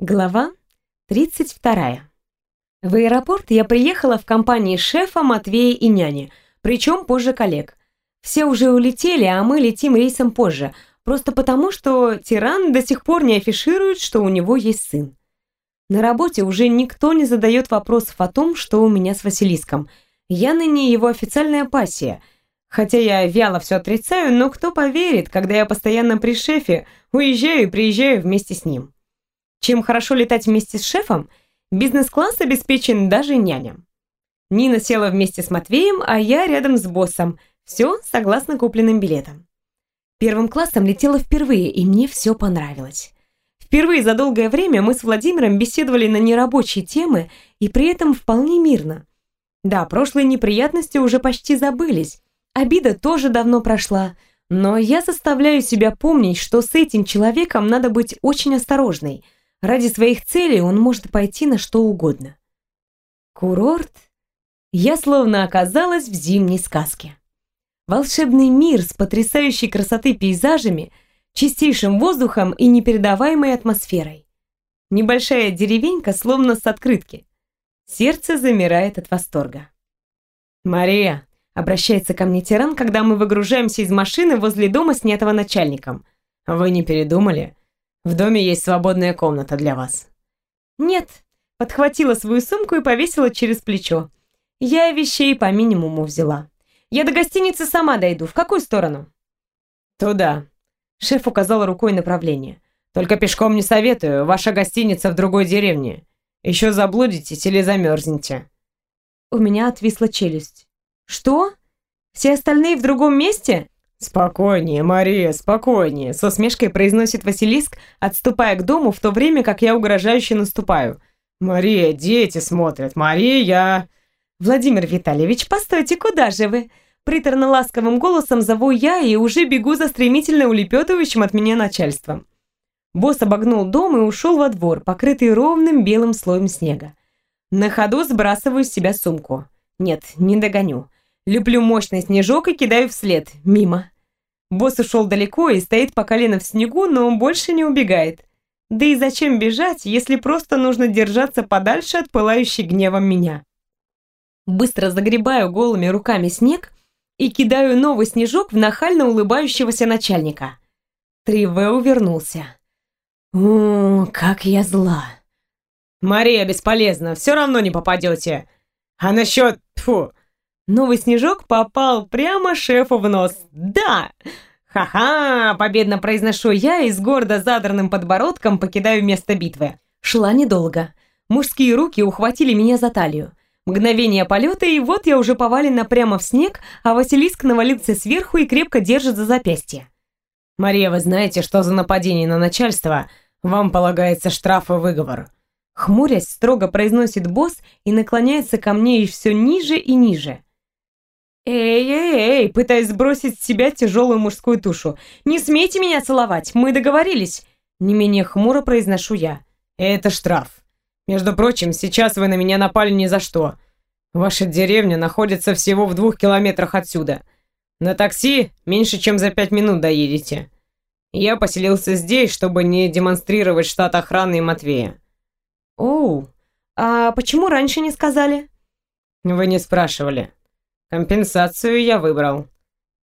Глава 32. В аэропорт я приехала в компании шефа, Матвея и няни, причем позже коллег. Все уже улетели, а мы летим рейсом позже, просто потому, что тиран до сих пор не афиширует, что у него есть сын. На работе уже никто не задает вопросов о том, что у меня с Василиском. Я ныне его официальная пассия. Хотя я вяло все отрицаю, но кто поверит, когда я постоянно при шефе уезжаю и приезжаю вместе с ним. Чем хорошо летать вместе с шефом, бизнес-класс обеспечен даже няням. Нина села вместе с Матвеем, а я рядом с боссом. Все согласно купленным билетам. Первым классом летела впервые, и мне все понравилось. Впервые за долгое время мы с Владимиром беседовали на нерабочие темы и при этом вполне мирно. Да, прошлые неприятности уже почти забылись, обида тоже давно прошла, но я заставляю себя помнить, что с этим человеком надо быть очень осторожной – Ради своих целей он может пойти на что угодно. Курорт? Я словно оказалась в зимней сказке. Волшебный мир с потрясающей красоты пейзажами, чистейшим воздухом и непередаваемой атмосферой. Небольшая деревенька словно с открытки. Сердце замирает от восторга. «Мария!» — обращается ко мне тиран, когда мы выгружаемся из машины возле дома, снятого начальником. «Вы не передумали? В доме есть свободная комната для вас». «Нет», — подхватила свою сумку и повесила через плечо. Я вещей по минимуму взяла. «Я до гостиницы сама дойду. В какую сторону?» «Туда». Шеф указал рукой направление. «Только пешком не советую. Ваша гостиница в другой деревне. Еще заблудитесь или замерзнете». У меня отвисла челюсть. «Что? Все остальные в другом месте?» «Спокойнее, Мария, спокойнее», — со смешкой произносит Василиск, отступая к дому, в то время как я угрожающе наступаю. «Мария, дети смотрят, Мария!» «Владимир Витальевич, постойте, куда же вы?» Приторно-ласковым голосом зову я и уже бегу за стремительно улепетывающим от меня начальством. Босс обогнул дом и ушел во двор, покрытый ровным белым слоем снега. На ходу сбрасываю с себя сумку. Нет, не догоню. Люблю мощный снежок и кидаю вслед, мимо. Босс ушел далеко и стоит по колено в снегу, но он больше не убегает. Да и зачем бежать, если просто нужно держаться подальше от пылающей гневом меня? Быстро загребаю голыми руками снег и кидаю новый снежок в нахально улыбающегося начальника. Триве увернулся. О, как я зла. «Мария, бесполезно, все равно не попадете. А насчет... Фу, Новый снежок попал прямо шефу в нос. Да! Ха-ха! Победно произношу я и с гордо задранным подбородком покидаю место битвы. Шла недолго. Мужские руки ухватили меня за талию. Мгновение полета, и вот я уже повалена прямо в снег, а Василиск навалился сверху и крепко держит за запястье. «Мария, вы знаете, что за нападение на начальство? Вам полагается штраф и выговор». Хмурясь, строго произносит босс и наклоняется ко мне все ниже и ниже. «Эй-эй-эй!» Пытаясь сбросить с себя тяжелую мужскую тушу. «Не смейте меня целовать! Мы договорились!» Не менее хмуро произношу я. «Это штраф. Между прочим, сейчас вы на меня напали ни за что. Ваша деревня находится всего в двух километрах отсюда. На такси меньше, чем за пять минут доедете. Я поселился здесь, чтобы не демонстрировать штат охраны и Матвея». «Оу, а почему раньше не сказали?» «Вы не спрашивали». Компенсацию я выбрал.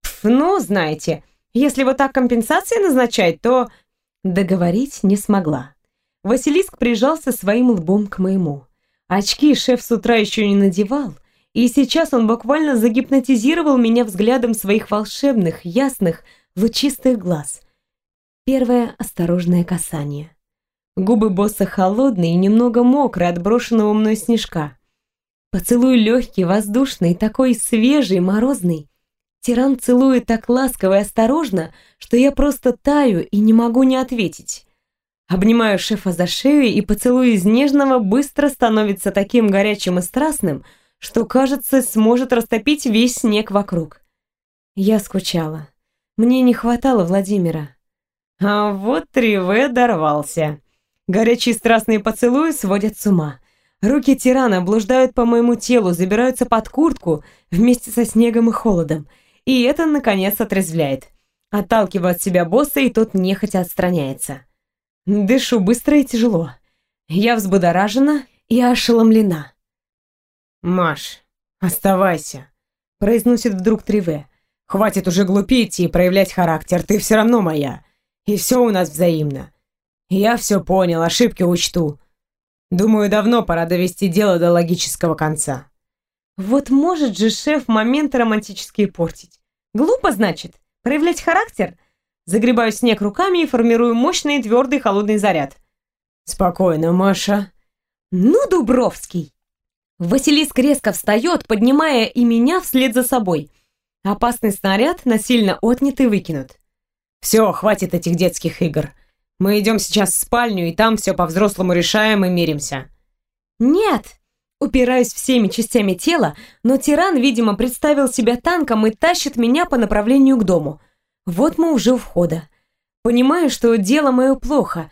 Пф, ну, знаете, если вот так компенсации назначать, то... Договорить не смогла. Василиск прижался своим лбом к моему. Очки шеф с утра еще не надевал, и сейчас он буквально загипнотизировал меня взглядом своих волшебных, ясных, лучистых глаз. Первое осторожное касание. Губы босса холодные и немного мокрые от брошенного мной снежка. Поцелуй легкий, воздушный, такой свежий, морозный. Тиран целует так ласково и осторожно, что я просто таю и не могу не ответить. Обнимаю шефа за шею, и поцелуй из нежного быстро становится таким горячим и страстным, что, кажется, сможет растопить весь снег вокруг. Я скучала. Мне не хватало Владимира. А вот Триве дорвался. Горячие страстные поцелуи сводят с ума. Руки тирана блуждают по моему телу, забираются под куртку вместе со снегом и холодом. И это, наконец, отрезвляет. Отталкиваю от себя босса, и тот нехотя отстраняется. Дышу быстро и тяжело. Я взбудоражена и ошеломлена. «Маш, оставайся», — произносит вдруг Триве. «Хватит уже глупить и проявлять характер, ты все равно моя. И все у нас взаимно. Я все понял, ошибки учту. Думаю, давно пора довести дело до логического конца». Вот может же шеф моменты романтические портить. Глупо, значит, проявлять характер? Загребаю снег руками и формирую мощный, твердый, холодный заряд. «Спокойно, Маша». «Ну, Дубровский!» Василиск резко встает, поднимая и меня вслед за собой. Опасный снаряд насильно отнят и выкинут. «Все, хватит этих детских игр. Мы идем сейчас в спальню, и там все по-взрослому решаем и миримся». «Нет!» Упираюсь всеми частями тела, но тиран, видимо, представил себя танком и тащит меня по направлению к дому. Вот мы уже у входа. Понимаю, что дело мое плохо.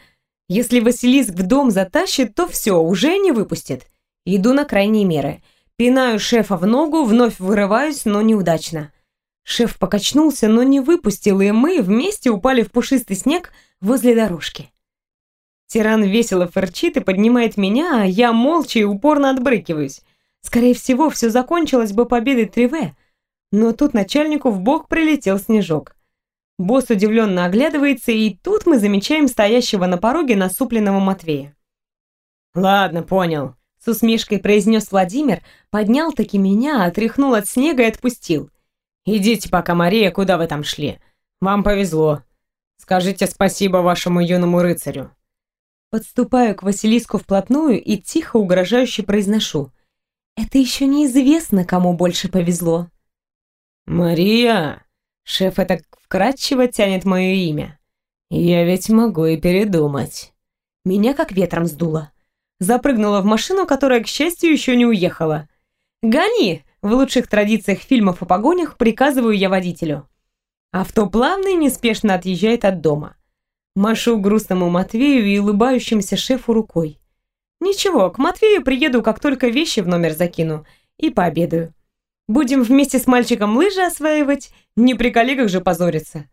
Если Василиск в дом затащит, то все, уже не выпустит. Иду на крайние меры. Пинаю шефа в ногу, вновь вырываюсь, но неудачно. Шеф покачнулся, но не выпустил, и мы вместе упали в пушистый снег возле дорожки. Тиран весело фырчит и поднимает меня, а я молча и упорно отбрыкиваюсь. Скорее всего, все закончилось бы победой Триве, но тут начальнику в бок прилетел снежок. Босс удивленно оглядывается, и тут мы замечаем стоящего на пороге насупленного Матвея. «Ладно, понял», — с усмешкой произнес Владимир, поднял таки меня, отряхнул от снега и отпустил. «Идите пока, Мария, куда вы там шли? Вам повезло. Скажите спасибо вашему юному рыцарю». Подступаю к Василиску вплотную и тихо угрожающе произношу. «Это еще неизвестно, кому больше повезло». «Мария!» Шеф это вкратчиво тянет мое имя. «Я ведь могу и передумать». Меня как ветром сдуло. Запрыгнула в машину, которая, к счастью, еще не уехала. «Гони!» В лучших традициях фильмов о погонях приказываю я водителю. Авто плавно и неспешно отъезжает от дома. Машу грустному Матвею и улыбающимся шефу рукой. Ничего, к Матвею приеду, как только вещи в номер закину, и пообедаю. Будем вместе с мальчиком лыжи осваивать, не при коллегах же позориться.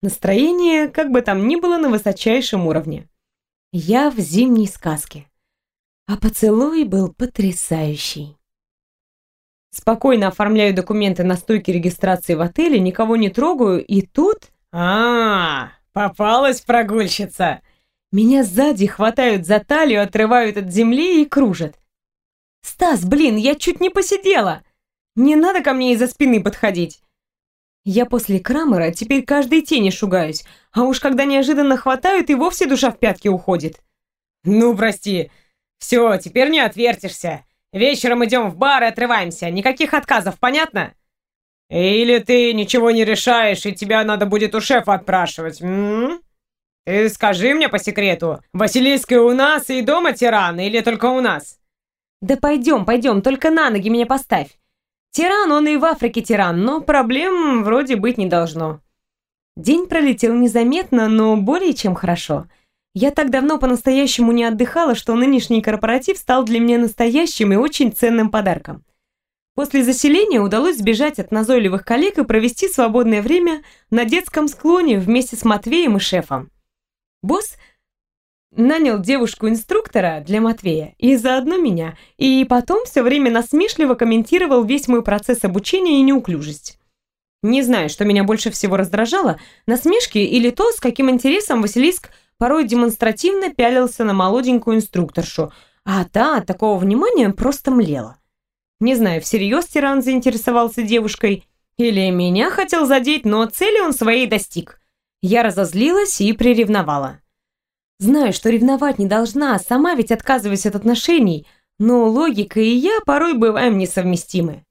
Настроение, как бы там ни было, на высочайшем уровне. Я в зимней сказке. А поцелуй был потрясающий. Спокойно оформляю документы на стойке регистрации в отеле, никого не трогаю, и тут... а, -а, -а «Попалась прогульщица!» Меня сзади хватают за талию, отрывают от земли и кружат. «Стас, блин, я чуть не посидела! Не надо ко мне из-за спины подходить!» Я после Крамера теперь каждой тени шугаюсь, а уж когда неожиданно хватают, и вовсе душа в пятки уходит. «Ну, прости. Все, теперь не отвертишься. Вечером идем в бар и отрываемся. Никаких отказов, понятно?» Или ты ничего не решаешь, и тебя надо будет у шефа отпрашивать, м? Ты скажи мне по секрету, Василийская у нас и дома тиран, или только у нас? Да пойдем, пойдем, только на ноги меня поставь. Тиран, он и в Африке тиран, но проблем вроде быть не должно. День пролетел незаметно, но более чем хорошо. Я так давно по-настоящему не отдыхала, что нынешний корпоратив стал для меня настоящим и очень ценным подарком. После заселения удалось сбежать от назойливых коллег и провести свободное время на детском склоне вместе с Матвеем и шефом. Босс нанял девушку-инструктора для Матвея и заодно меня, и потом все время насмешливо комментировал весь мой процесс обучения и неуклюжесть. Не знаю, что меня больше всего раздражало, насмешки или то, с каким интересом Василиск порой демонстративно пялился на молоденькую инструкторшу, а та от такого внимания просто млела. Не знаю, всерьез тиран заинтересовался девушкой или меня хотел задеть, но цели он своей достиг. Я разозлилась и приревновала. Знаю, что ревновать не должна, сама ведь отказываюсь от отношений, но логика и я порой бываем несовместимы.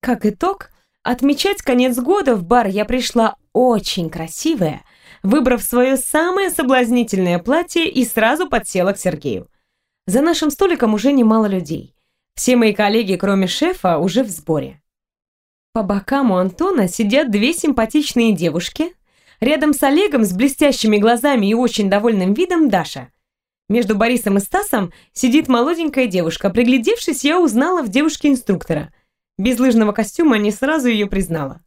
Как итог, отмечать конец года в бар я пришла очень красивая, выбрав свое самое соблазнительное платье и сразу подсела к Сергею. За нашим столиком уже немало людей. Все мои коллеги, кроме шефа, уже в сборе. По бокам у Антона сидят две симпатичные девушки. Рядом с Олегом с блестящими глазами и очень довольным видом Даша. Между Борисом и Стасом сидит молоденькая девушка. Приглядевшись, я узнала в девушке инструктора. Без лыжного костюма не сразу ее признала.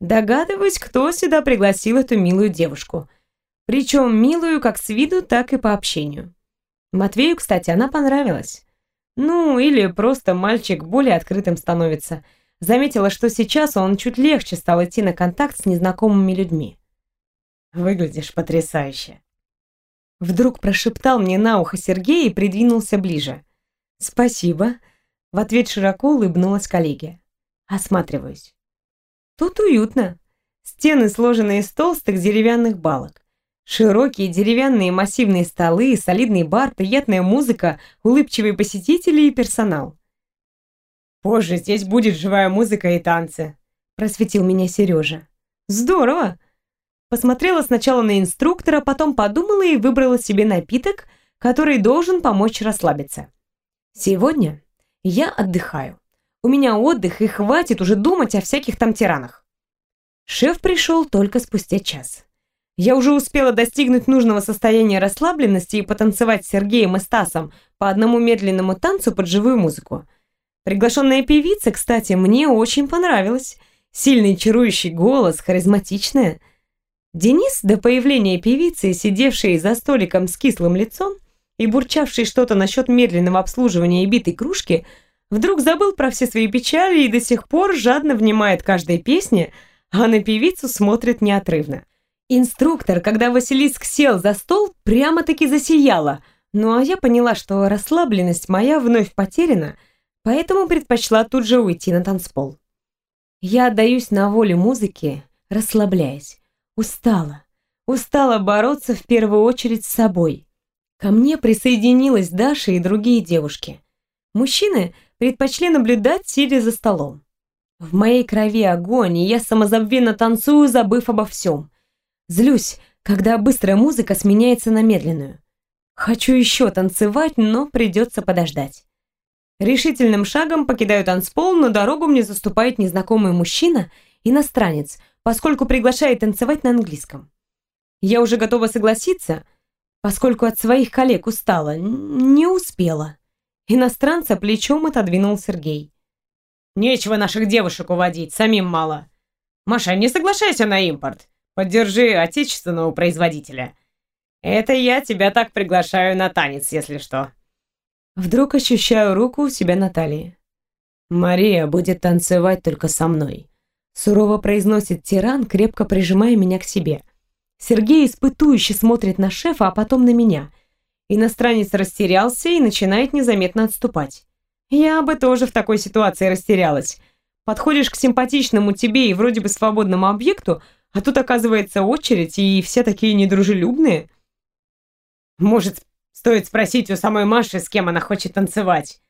Догадываюсь, кто сюда пригласил эту милую девушку. Причем милую как с виду, так и по общению. Матвею, кстати, она понравилась. Ну, или просто мальчик более открытым становится. Заметила, что сейчас он чуть легче стал идти на контакт с незнакомыми людьми. «Выглядишь потрясающе», Вдруг прошептал мне на ухо Сергей и придвинулся ближе. «Спасибо», — в ответ широко улыбнулась коллеге. Осматриваюсь. Тут уютно. Стены сложены из толстых деревянных балок. Широкие деревянные массивные столы, солидный бар, приятная музыка, улыбчивые посетители и персонал. «Позже здесь будет живая музыка и танцы», — просветил меня Сережа. «Здорово!» Посмотрела сначала на инструктора, потом подумала и выбрала себе напиток, который должен помочь расслабиться. Сегодня я отдыхаю. У меня отдых, и хватит уже думать о всяких там тиранах. Шеф пришел только спустя час. Я уже успела достигнуть нужного состояния расслабленности и потанцевать с Сергеем и Стасом по одному медленному танцу под живую музыку. Приглашенная певица, кстати, мне очень понравилась. Сильный чарующий голос, харизматичная – Денис до появления певицы, сидевшей за столиком с кислым лицом и бурчавшей что-то насчет медленного обслуживания и битой кружки, вдруг забыл про все свои печали и до сих пор жадно внимает каждой песне, а на певицу смотрит неотрывно. Инструктор, когда Василиск сел за стол, прямо-таки засияла, ну а я поняла, что расслабленность моя вновь потеряна, поэтому предпочла тут же уйти на танцпол. Я отдаюсь на волю музыки, расслабляясь. Устала. Устала бороться в первую очередь с собой. Ко мне присоединилась Даша и другие девушки. Мужчины предпочли наблюдать, сидя за столом. В моей крови огонь, и я самозабвенно танцую, забыв обо всем. Злюсь, когда быстрая музыка сменяется на медленную. Хочу еще танцевать, но придется подождать. Решительным шагом покидаю танцпол, но дорогу мне заступает незнакомый мужчина, иностранец, поскольку приглашает танцевать на английском. Я уже готова согласиться, поскольку от своих коллег устала, не успела. Иностранца плечом отодвинул Сергей. «Нечего наших девушек уводить, самим мало. Маша, не соглашайся на импорт. Поддержи отечественного производителя. Это я тебя так приглашаю на танец, если что». Вдруг ощущаю руку у себя на талии. «Мария будет танцевать только со мной. Сурово произносит тиран, крепко прижимая меня к себе. Сергей испытующе смотрит на шефа, а потом на меня. Иностранец растерялся и начинает незаметно отступать. Я бы тоже в такой ситуации растерялась. Подходишь к симпатичному тебе и вроде бы свободному объекту, а тут оказывается очередь, и все такие недружелюбные. Может, стоит спросить у самой Маши, с кем она хочет танцевать?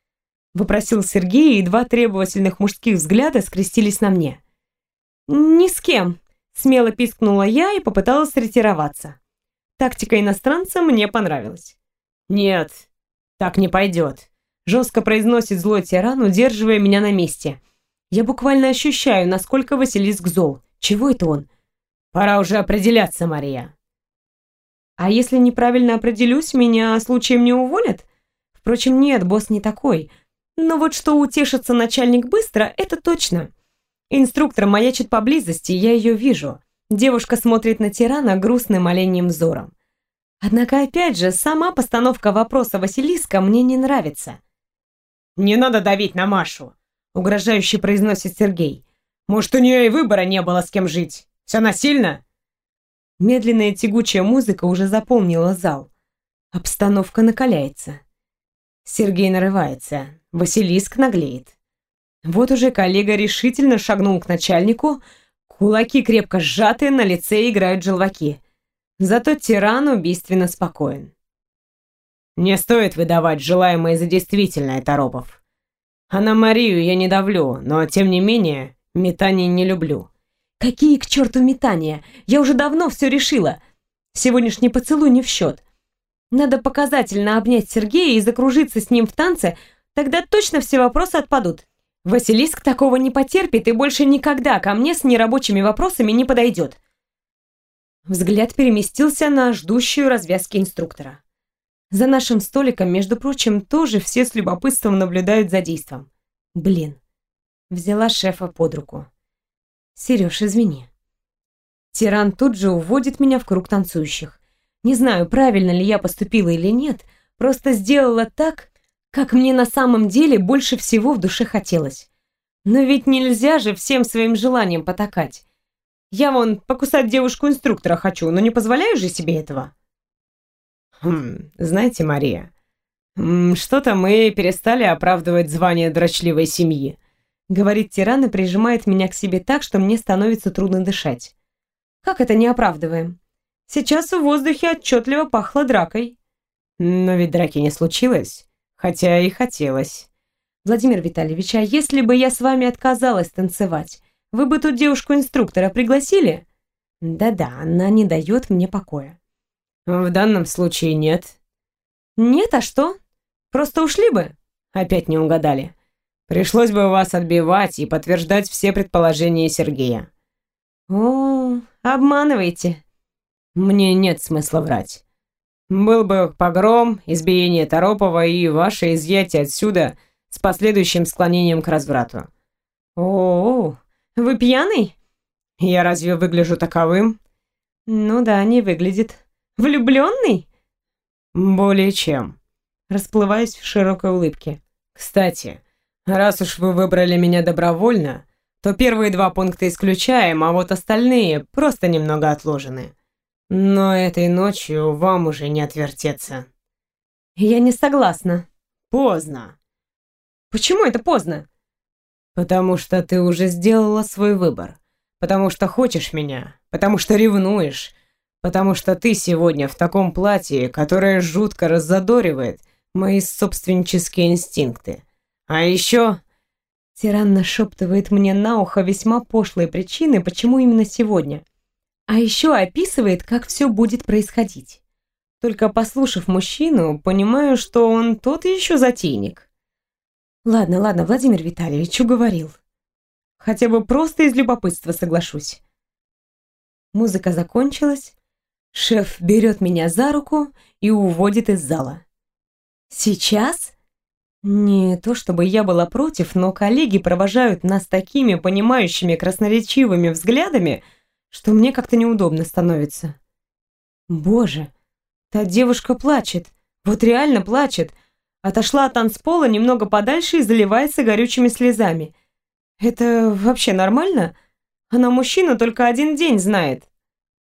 Выпросил Сергей, и два требовательных мужских взгляда скрестились на мне. «Ни с кем», — смело пискнула я и попыталась ретироваться. Тактика иностранца мне понравилась. «Нет, так не пойдет», — жестко произносит злой тиран, удерживая меня на месте. Я буквально ощущаю, насколько Василиск зол. Чего это он? «Пора уже определяться, Мария». «А если неправильно определюсь, меня случаем не уволят?» Впрочем, нет, босс не такой. Но вот что утешится начальник быстро, это точно. Инструктор маячит поблизости, я ее вижу. Девушка смотрит на тирана грустным оленьим взором. Однако, опять же, сама постановка вопроса Василиска мне не нравится. «Не надо давить на Машу», — угрожающе произносит Сергей. «Может, у нее и выбора не было с кем жить? Все насильно?» Медленная тягучая музыка уже заполнила зал. Обстановка накаляется. Сергей нарывается. Василиск наглеет. Вот уже коллега решительно шагнул к начальнику, кулаки крепко сжаты, на лице играют желваки. Зато тиран убийственно спокоен. «Не стоит выдавать желаемое за действительное, Торопов. А на Марию я не давлю, но, тем не менее, метаний не люблю». «Какие к черту метания? Я уже давно все решила. Сегодняшний поцелуй не в счет. Надо показательно обнять Сергея и закружиться с ним в танце, тогда точно все вопросы отпадут. Василиск такого не потерпит и больше никогда ко мне с нерабочими вопросами не подойдет. Взгляд переместился на ждущую развязки инструктора. За нашим столиком, между прочим, тоже все с любопытством наблюдают за действом. Блин. Взяла шефа под руку. Сереж, извини. Тиран тут же уводит меня в круг танцующих. Не знаю, правильно ли я поступила или нет, Просто сделала так, как мне на самом деле больше всего в душе хотелось. Но ведь нельзя же всем своим желаниям потакать. Я вон покусать девушку-инструктора хочу, но не позволяю же себе этого. Хм, знаете, Мария, что-то мы перестали оправдывать звание дрочливой семьи. Говорит тиран и прижимает меня к себе так, что мне становится трудно дышать. Как это не оправдываем? Сейчас в воздухе отчетливо пахло дракой. Но ведь драки не случилось, хотя и хотелось. Владимир Витальевич, а если бы я с вами отказалась танцевать, вы бы тут девушку-инструктора пригласили? Да-да, она не дает мне покоя. В данном случае нет. Нет, а что? Просто ушли бы? Опять не угадали. Пришлось бы вас отбивать и подтверждать все предположения Сергея. О, обманываете. Мне нет смысла врать. Был бы погром, избиение Торопова и ваше изъятие отсюда с последующим склонением к разврату. О, вы пьяный? Я разве выгляжу таковым? Ну да, не выглядит. Влюбленный? Более чем. Расплываюсь в широкой улыбке. Кстати, раз уж вы выбрали меня добровольно, то первые два пункта исключаем, а вот остальные просто немного отложены. Но этой ночью вам уже не отвертеться. Я не согласна. Поздно. Почему это поздно? Потому что ты уже сделала свой выбор. Потому что хочешь меня. Потому что ревнуешь. Потому что ты сегодня в таком платье, которое жутко раззадоривает мои собственнические инстинкты. А еще...» Тиран нашептывает мне на ухо весьма пошлые причины, почему именно сегодня. А еще описывает, как все будет происходить. Только послушав мужчину, понимаю, что он тот еще затейник. Ладно, ладно, Владимир Витальевич уговорил. Хотя бы просто из любопытства соглашусь. Музыка закончилась, Шеф берет меня за руку и уводит из зала. Сейчас? Не то чтобы я была против, но коллеги провожают нас такими понимающими красноречивыми взглядами, что мне как-то неудобно становится. Боже, та девушка плачет, вот реально плачет. Отошла от танцпола немного подальше и заливается горючими слезами. Это вообще нормально? Она мужчину только один день знает.